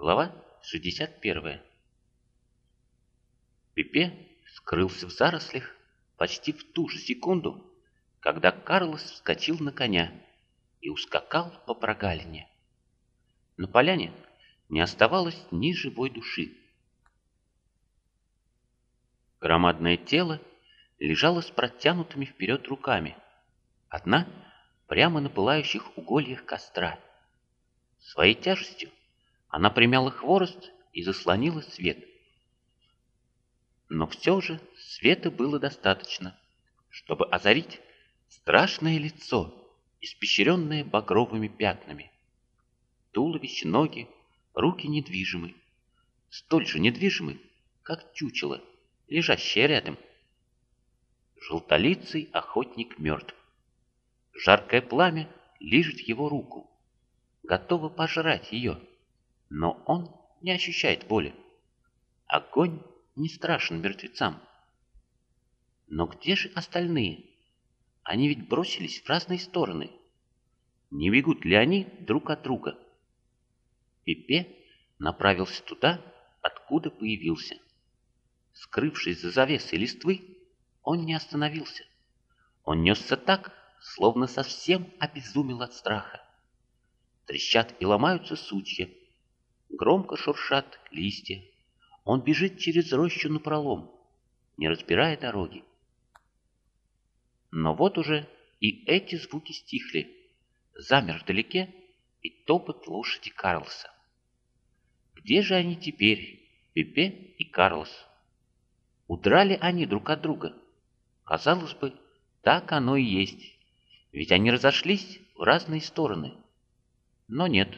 Глава 61. Пипе скрылся в зарослях почти в ту же секунду, когда Карлос вскочил на коня и ускакал по прогалине. На поляне не оставалось ни живой души. Громадное тело лежало с протянутыми вперед руками, одна прямо на пылающих угольях костра. Своей тяжестью она примяла хворост и заслонила свет. Но все же света было достаточно, чтобы озарить страшное лицо, испещренное багровыми пятнами. Туловище, ноги, руки недвижимы, столь же недвижимы, как чучело, лежащее рядом. Желтолицый охотник мертв. Жаркое пламя лижет его руку, готово пожрать ее, но он не ощущает боли. Огонь не страшен мертвецам. Но где же остальные? Они ведь бросились в разные стороны. Не бегут ли они друг от друга? Пипе направился туда, откуда появился. Скрывшись за завесой листвы, он не остановился. Он несся так, словно совсем обезумел от страха. Трещат и ломаются сучья, громко шуршат листья. Он бежит через рощу напролом, не разбирая дороги. Но вот уже и эти звуки стихли. Замер вдалеке и топот лошади Карлса. Где же они теперь, Пепе и Карлос? Удрали они друг от друга? Казалось бы, так оно и есть. Ведь они разошлись в разные стороны. Но нет,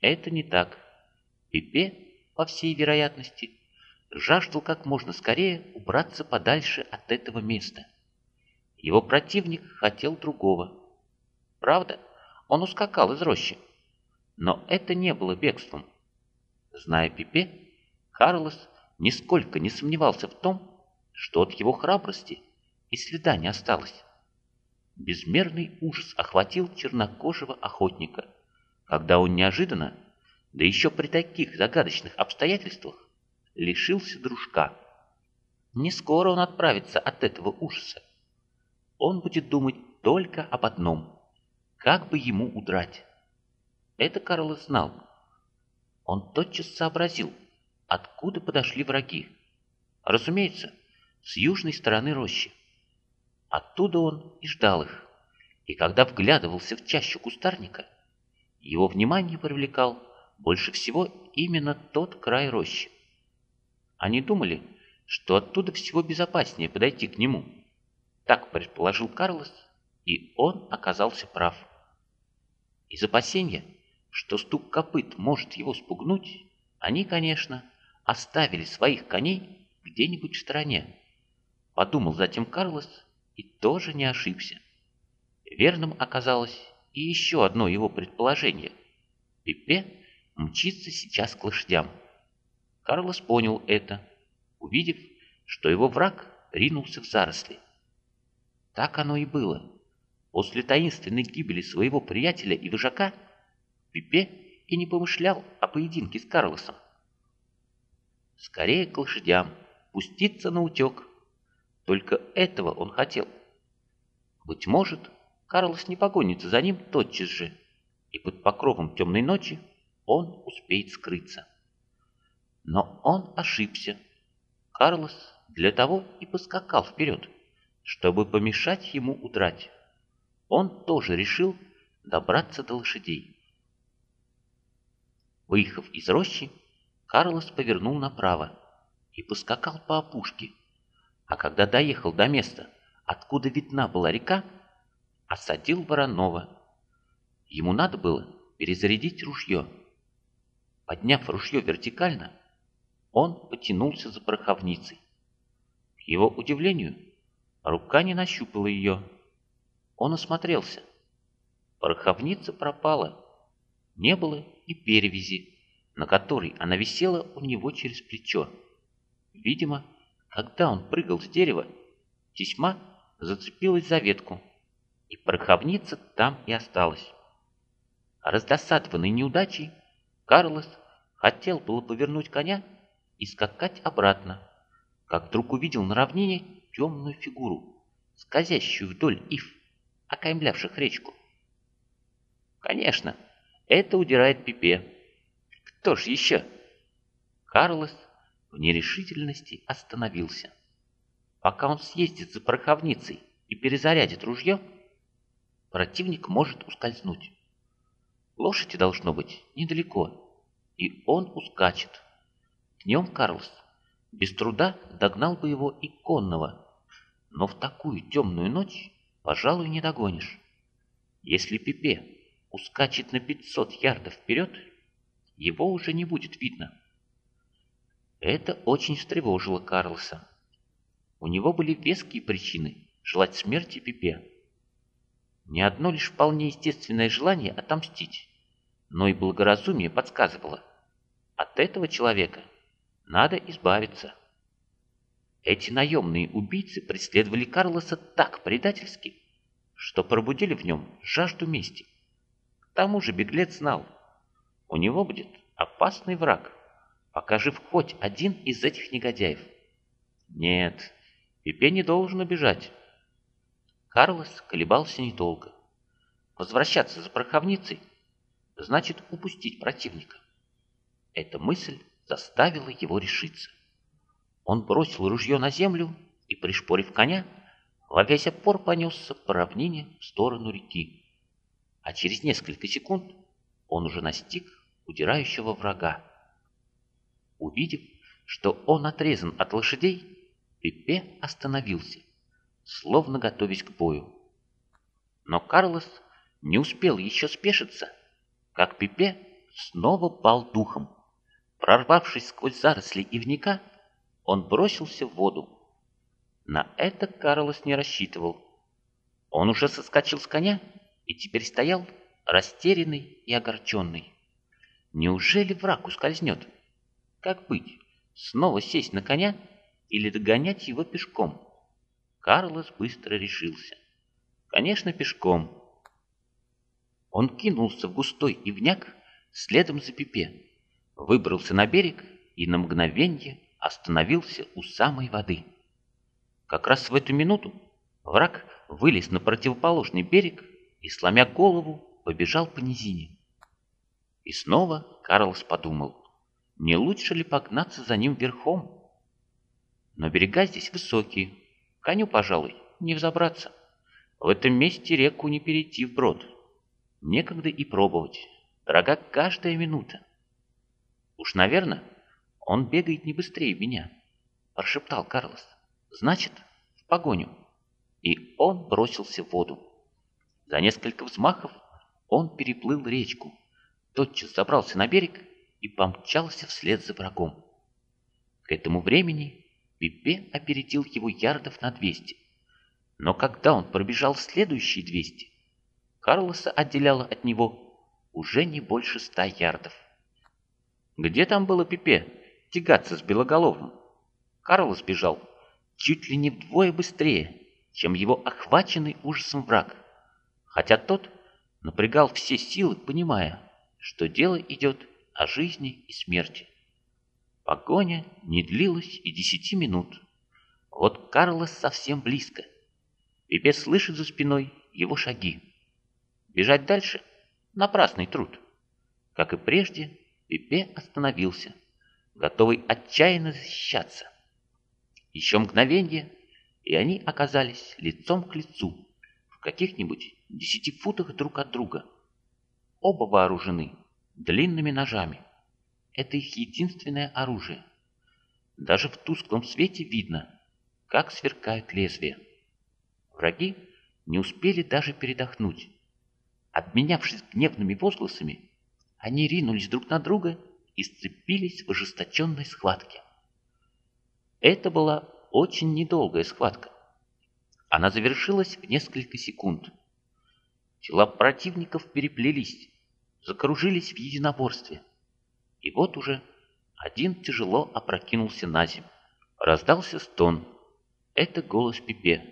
это не так. Пепе, по всей вероятности, жаждал как можно скорее убраться подальше от этого места. Его противник хотел другого. Правда, он ускакал из рощи. Но это не было бегством. Зная Пипе, Карлос нисколько не сомневался в том, что от его храбрости и следа не осталось. Безмерный ужас охватил чернокожего охотника, когда он неожиданно, да еще при таких загадочных обстоятельствах, лишился дружка. Не скоро он отправится от этого ужаса. Он будет думать только об одном – как бы ему удрать. Это Карлос знал. Он тотчас сообразил, откуда подошли враги. Разумеется, с южной стороны рощи. Оттуда он и ждал их. И когда вглядывался в чащу кустарника, его внимание привлекал больше всего именно тот край рощи. Они думали, что оттуда всего безопаснее подойти к нему. Так предположил Карлос, и он оказался прав. Из опасения, что стук копыт может его спугнуть, они, конечно, оставили своих коней где-нибудь в стороне. Подумал затем Карлос и тоже не ошибся. Верным оказалось и еще одно его предположение. Пипе мчится сейчас к лошадям. Карлос понял это, увидев, что его враг ринулся в заросли. Так оно и было. После таинственной гибели своего приятеля и вожака Пипе и не помышлял о поединке с Карлосом. Скорее к лошадям, пуститься на утек. Только этого он хотел. Быть может, Карлос не погонится за ним тотчас же, и под покровом темной ночи он успеет скрыться. Но он ошибся. Карлос для того и поскакал вперед, чтобы помешать ему удрать. Он тоже решил добраться до лошадей. Выехав из рощи, Карлос повернул направо и поскакал по опушке, а когда доехал до места, откуда видна была река, осадил Воронова. Ему надо было перезарядить ружье. Подняв ружье вертикально, он потянулся за пороховницей. К его удивлению, рука не нащупала ее. Он осмотрелся. Пороховница пропала. Не было и перевязи, на которой она висела у него через плечо. Видимо, когда он прыгал с дерева, тесьма зацепилась за ветку, и пороховница там и осталась. Раздосадованный неудачей, Карлос Хотел было повернуть коня и скакать обратно, как вдруг увидел на равнине темную фигуру, скользящую вдоль ив, окаймлявших речку. Конечно, это удирает Пипе. Кто ж еще? Карлос в нерешительности остановился. Пока он съездит за пороховницей и перезарядит ружье, противник может ускользнуть. Лошади должно быть недалеко, и он ускачет. Днем Карлос без труда догнал бы его и конного, но в такую темную ночь, пожалуй, не догонишь. Если Пипе ускачет на 500 ярдов вперед, его уже не будет видно. Это очень встревожило Карлоса. У него были веские причины желать смерти Пипе. Не одно лишь вполне естественное желание отомстить, но и благоразумие подсказывало. От этого человека надо избавиться. Эти наемные убийцы преследовали Карлоса так предательски, что пробудили в нем жажду мести. К тому же беглец знал, у него будет опасный враг, пока жив хоть один из этих негодяев. Нет, Пипе не должен убежать. Карлос колебался недолго. Возвращаться за пороховницей значит упустить противника. Эта мысль заставила его решиться. Он бросил ружье на землю и, пришпорив коня, во весь опор понесся по равнине в сторону реки. А через несколько секунд он уже настиг удирающего врага. Увидев, что он отрезан от лошадей, Пепе остановился, словно готовясь к бою. Но Карлос не успел еще спешиться, как Пепе снова пал духом. Прорвавшись сквозь заросли ивника, он бросился в воду. На это Карлос не рассчитывал. Он уже соскочил с коня и теперь стоял растерянный и огорченный. Неужели враг ускользнет? Как быть? Снова сесть на коня или догонять его пешком? Карлос быстро решился. Конечно, пешком. Он кинулся в густой ивняк следом за Пипе, выбрался на берег и на мгновенье остановился у самой воды. Как раз в эту минуту враг вылез на противоположный берег и, сломя голову, побежал по низине. И снова Карлос подумал, не лучше ли погнаться за ним верхом? Но берега здесь высокие, коню, пожалуй, не взобраться. В этом месте реку не перейти вброд. Некогда и пробовать. Дорога каждая минута. Уж, наверное, он бегает не быстрее меня, прошептал Карлос. Значит, в погоню. И он бросился в воду. За несколько взмахов он переплыл речку, тотчас забрался на берег и помчался вслед за врагом. К этому времени Пипе опередил его ярдов на 200. Но когда он пробежал следующие 200, Карлоса отделяло от него уже не больше ста ярдов. Где там было Пипе тягаться с Белоголовым? Карлос бежал чуть ли не вдвое быстрее, чем его охваченный ужасом враг, хотя тот напрягал все силы, понимая, что дело идет о жизни и смерти. Погоня не длилась и десяти минут. Вот Карлос совсем близко. Пипе слышит за спиной его шаги. Бежать дальше — напрасный труд. Как и прежде, Пипе остановился, готовый отчаянно защищаться. Еще мгновенье, и они оказались лицом к лицу, в каких-нибудь десяти футах друг от друга. Оба вооружены длинными ножами. Это их единственное оружие. Даже в тусклом свете видно, как сверкают лезвия. Враги не успели даже передохнуть. Обменявшись гневными возгласами, они ринулись друг на друга и сцепились в ожесточенной схватке. Это была очень недолгая схватка. Она завершилась в несколько секунд. Тела противников переплелись, закружились в единоборстве. И вот уже один тяжело опрокинулся на землю. Раздался стон. Это голос Пипе.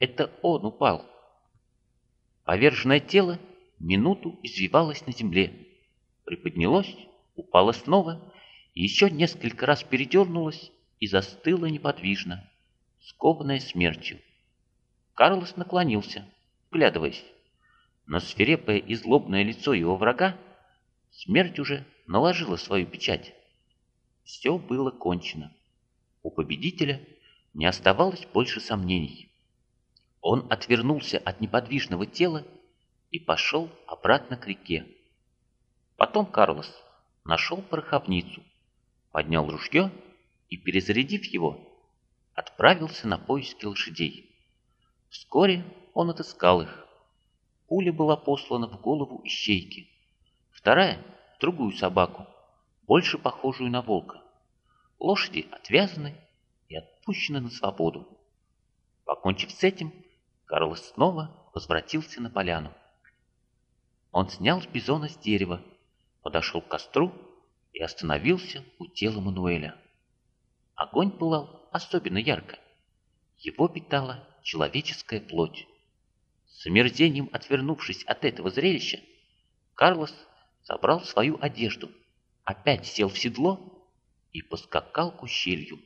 Это он упал. Поверженное тело минуту извивалось на земле, приподнялось, упала снова, еще несколько раз передернулась и застыла неподвижно, скованная смертью. Карлос наклонился, вглядываясь. Но свирепое и злобное лицо его врага смерть уже наложила свою печать. Все было кончено. У победителя не оставалось больше сомнений. Он отвернулся от неподвижного тела и пошел обратно к реке. Потом Карлос нашел пороховницу, поднял ружье и, перезарядив его, отправился на поиски лошадей. Вскоре он отыскал их. Пуля была послана в голову ищейки. Вторая — в другую собаку, больше похожую на волка. Лошади отвязаны и отпущены на свободу. Покончив с этим, Карлос снова возвратился на поляну. Он снял бизона с дерева, подошел к костру и остановился у тела Мануэля. Огонь пылал особенно ярко. Его питала человеческая плоть. С омерзением отвернувшись от этого зрелища, Карлос собрал свою одежду, опять сел в седло и поскакал к ущелью.